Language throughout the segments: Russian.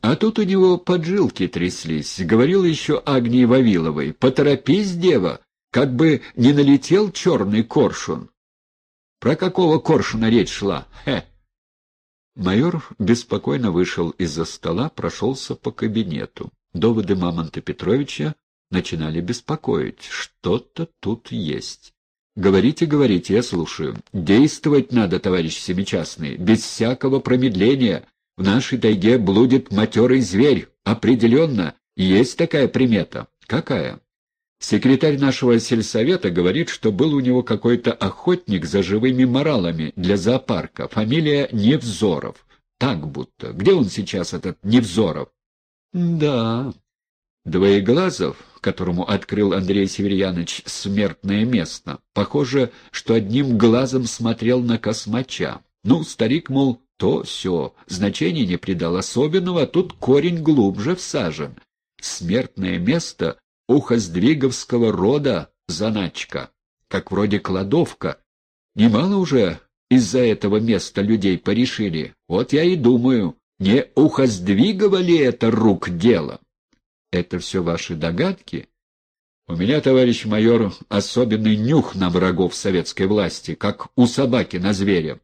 А тут у него поджилки тряслись. Говорил еще Агнии Вавиловой. «Поторопись, дева, как бы не налетел черный коршун». Про какого коршуна речь шла? Хе! Майор беспокойно вышел из-за стола, прошелся по кабинету. Доводы Мамонта Петровича начинали беспокоить. Что-то тут есть. Говорите, говорите, я слушаю. Действовать надо, товарищ Семичастный, без всякого промедления. В нашей тайге блудит матерый зверь. Определенно, есть такая примета. Какая? Секретарь нашего сельсовета говорит, что был у него какой-то охотник за живыми моралами для зоопарка. Фамилия Невзоров. Так будто. Где он сейчас, этот Невзоров? Да. Двоеглазов, которому открыл Андрей Северьянович смертное место, похоже, что одним глазом смотрел на космача. Ну, старик, мол, то все, значения не придал особенного, а тут корень глубже всажен. Смертное место ухоздвиговского рода заначка, как вроде кладовка. Немало уже из-за этого места людей порешили. Вот я и думаю, не ухоздвигово ли это рук дело? Это все ваши догадки? У меня, товарищ майор, особенный нюх на врагов советской власти, как у собаки на зверя.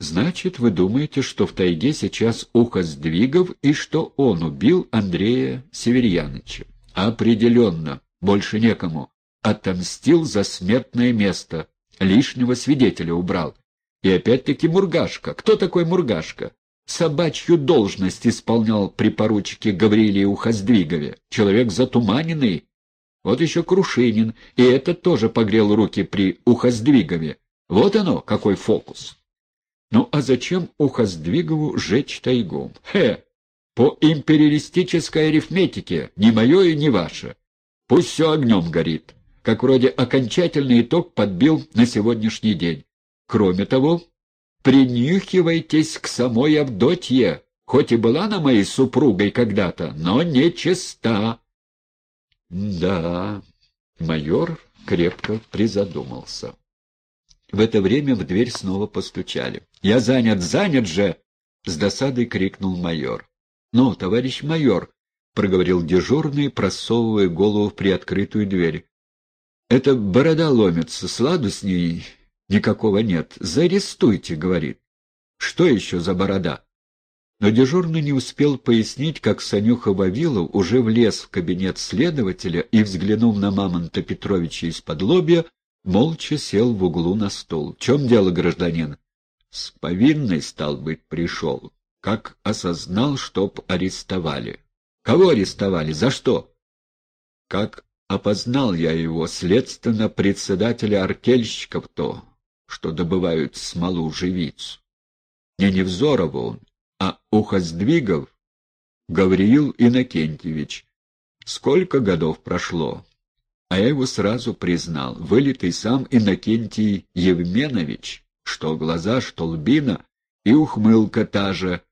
Значит, вы думаете, что в тайге сейчас ухо сдвигов и что он убил Андрея Северьяныча? Определенно, больше некому. Отомстил за смертное место, лишнего свидетеля убрал. И опять-таки Мургашка. Кто такой Мургашка? Собачью должность исполнял при поручике Гаврилии Ухоздвигове. Человек затуманенный. Вот еще Крушинин, и этот тоже погрел руки при Ухоздвигове. Вот оно, какой фокус. Ну а зачем Ухоздвигову жечь тайгу? Хе! По империалистической арифметике, ни мое и ни ваше. Пусть все огнем горит, как вроде окончательный итог подбил на сегодняшний день. Кроме того, принюхивайтесь к самой Авдотье, хоть и была она моей супругой когда-то, но не чиста. Да, майор крепко призадумался. В это время в дверь снова постучали. «Я занят, занят же!» — с досадой крикнул майор. «Ну, товарищ майор!» — проговорил дежурный, просовывая голову в приоткрытую дверь. «Это борода ломится, сладу с ней никакого нет. Заарестуйте», — говорит. «Что еще за борода?» Но дежурный не успел пояснить, как Санюха Вавилов уже влез в кабинет следователя и, взглянув на Мамонта Петровича из-под лобья, молча сел в углу на В чем дело, гражданин? — С повинной, стал быть, пришел. Как осознал, чтоб арестовали. — Кого арестовали? За что? — Как опознал я его, следственно, председателя артельщиков то, что добывают смолу живицу. Не Невзорова он, а Ухоздвигов Гавриил Иннокентьевич. Сколько годов прошло? А я его сразу признал, вылитый сам Иннокентий Евменович, что глаза, что лбина, и ухмылка та же,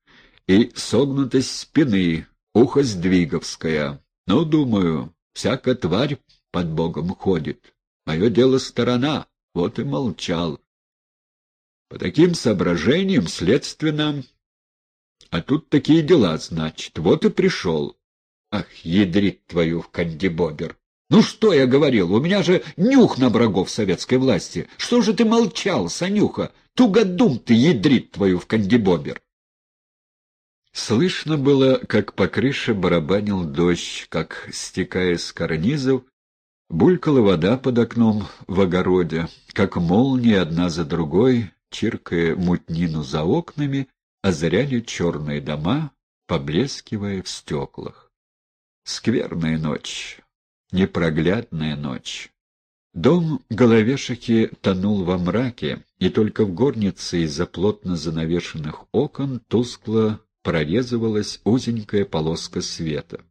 и согнутость спины, ухо сдвиговская. Ну, думаю, всякая тварь под Богом ходит. Мое дело сторона, вот и молчал. По таким соображениям, следственно... А тут такие дела, значит, вот и пришел. Ах, ядрит твою в кандибобер! Ну что я говорил, у меня же нюх на врагов советской власти. Что же ты молчал, Санюха? Тугодум ты, ядрит твою в кандибобер. Слышно было, как по крыше барабанил дождь, как, стекая с карнизов, булькала вода под окном в огороде, как молнии одна за другой, чиркая мутнину за окнами, озаряли черные дома, поблескивая в стеклах. Скверная ночь, непроглядная ночь. Дом головешики тонул во мраке, и только в горнице из-за плотно занавешенных окон тускло прорезывалась узенькая полоска света.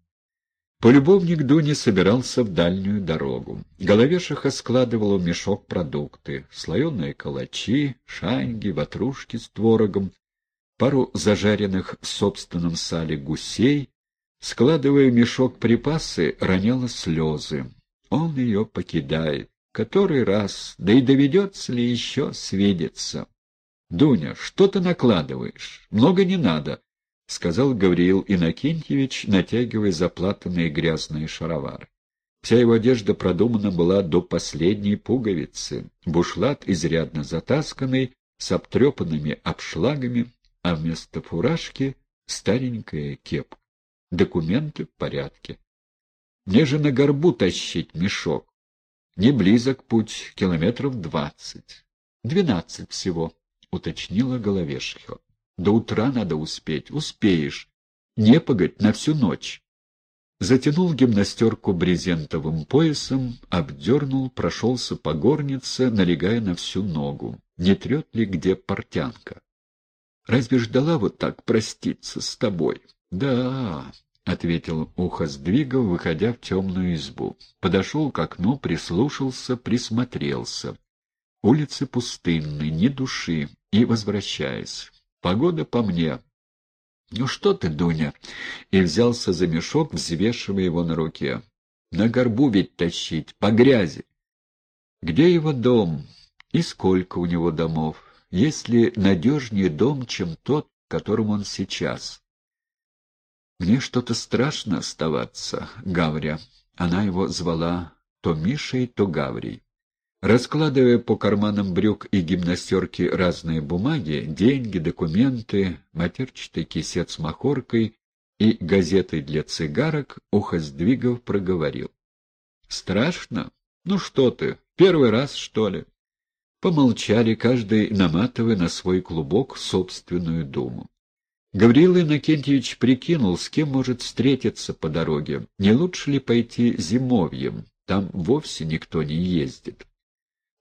Полюбовник Дуни собирался в дальнюю дорогу. Головешиха складывала в мешок продукты, слоеные калачи, шаньги, ватрушки с творогом, пару зажаренных в собственном сале гусей, Складывая мешок припасы, роняла слезы. Он ее покидает. Который раз, да и доведется ли еще свидеться? Дуня, что ты накладываешь? Много не надо. — сказал Гавриил Иннокентьевич, натягивая заплатанные грязные шаровары. Вся его одежда продумана была до последней пуговицы, бушлат изрядно затасканный, с обтрепанными обшлагами, а вместо фуражки — старенькая кепка. Документы в порядке. Мне же на горбу тащить мешок. Не близок путь, километров двадцать. Двенадцать всего, — уточнила Головешихо. До утра надо успеть. Успеешь. Не погодь на всю ночь. Затянул гимнастерку брезентовым поясом, обдернул, прошелся по горнице, налегая на всю ногу. Не трет ли где портянка? Разве ждала вот так проститься с тобой? Да, — ответил ухо сдвигов, выходя в темную избу. Подошел к окну, прислушался, присмотрелся. Улицы пустынны, ни души, и возвращаясь. Погода по мне. Ну что ты, Дуня? И взялся за мешок, взвешивая его на руке. На горбу ведь тащить, по грязи. Где его дом? И сколько у него домов? Есть ли надежнее дом, чем тот, в он сейчас? Мне что-то страшно оставаться, Гавря. Она его звала то Мишей, то Гаврий. Раскладывая по карманам брюк и гимнастерки разные бумаги, деньги, документы, матерчатый кисет с махоркой и газетой для цигарок, Ухоздвигов проговорил. — Страшно? Ну что ты, первый раз, что ли? Помолчали, каждый наматывая на свой клубок собственную думу. Гавриил Иннокентьевич прикинул, с кем может встретиться по дороге. Не лучше ли пойти зимовьем? Там вовсе никто не ездит.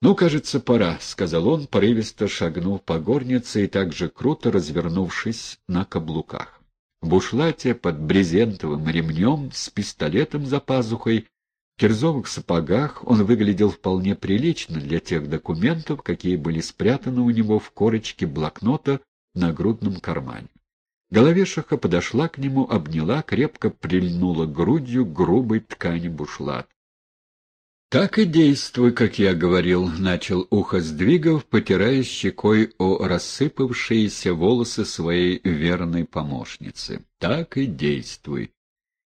«Ну, кажется, пора», — сказал он, порывисто шагнув по горнице и также круто развернувшись на каблуках. В бушлате под брезентовым ремнем с пистолетом за пазухой, в кирзовых сапогах он выглядел вполне прилично для тех документов, какие были спрятаны у него в корочке блокнота на грудном кармане. Головешиха подошла к нему, обняла, крепко прильнула грудью грубой ткани бушлат. «Так и действуй, как я говорил», — начал ухо сдвигов, потирая щекой о рассыпавшиеся волосы своей верной помощницы. «Так и действуй.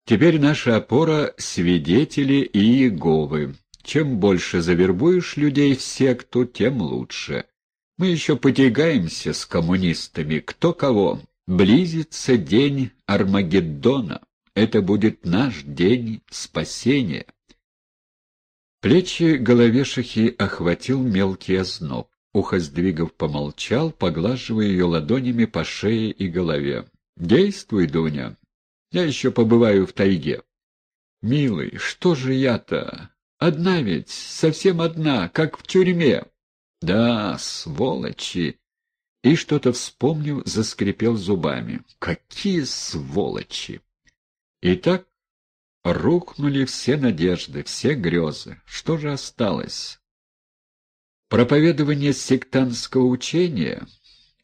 Теперь наша опора — свидетели и Иеговы. Чем больше завербуешь людей в секту, тем лучше. Мы еще потягаемся с коммунистами, кто кого. Близится день Армагеддона. Это будет наш день спасения». Плечи головешихи охватил мелкий озноб. Ухоздвигов помолчал, поглаживая ее ладонями по шее и голове. — Действуй, Дуня. Я еще побываю в тайге. — Милый, что же я-то? Одна ведь, совсем одна, как в тюрьме. — Да, сволочи! И что-то вспомнив, заскрипел зубами. — Какие сволочи! Итак, Рухнули все надежды, все грезы. Что же осталось? Проповедование сектантского учения?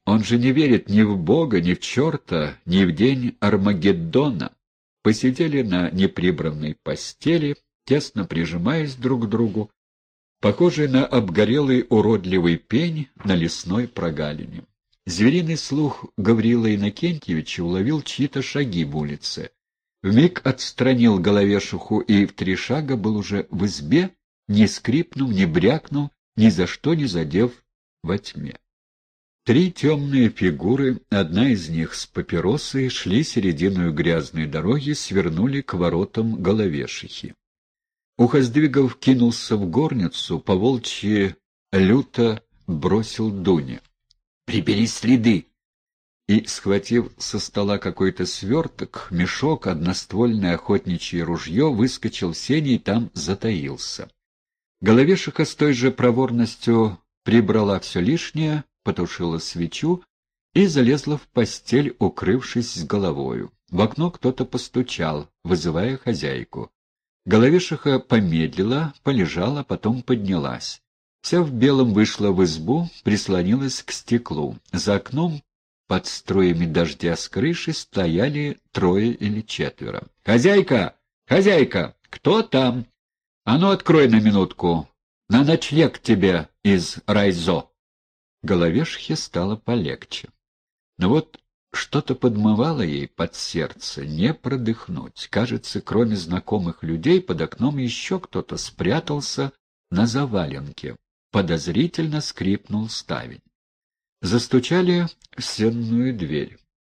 Он же не верит ни в Бога, ни в черта, ни в день Армагеддона. Посидели на неприбранной постели, тесно прижимаясь друг к другу, похожий на обгорелый уродливый пень на лесной прогалине. Звериный слух Гаврила Иннокентьевича уловил чьи-то шаги в улице. Вмиг отстранил головешуху и в три шага был уже в избе, не скрипнув, не брякнув, ни за что не задев во тьме. Три темные фигуры, одна из них с папиросой, шли серединой грязной дороги, свернули к воротам головешихи. Ухоздвигов кинулся в горницу, по волчьи люто бросил Дуне. — Прибери следы! и, схватив со стола какой-то сверток, мешок, одноствольное охотничье ружье, выскочил в сени и там затаился. Головешиха с той же проворностью прибрала все лишнее, потушила свечу и залезла в постель, укрывшись с головою. В окно кто-то постучал, вызывая хозяйку. Головешиха помедлила, полежала, потом поднялась. Вся в белом вышла в избу, прислонилась к стеклу. За окном под струями дождя с крыши стояли трое или четверо. «Хозяйка! Хозяйка! Кто там? А ну, открой на минутку! На ночлег тебе из райзо!» Головешхе стало полегче. Но вот Что-то подмывало ей под сердце, не продыхнуть. Кажется, кроме знакомых людей, под окном еще кто-то спрятался на заваленке. Подозрительно скрипнул ставень. Застучали в сенную дверь.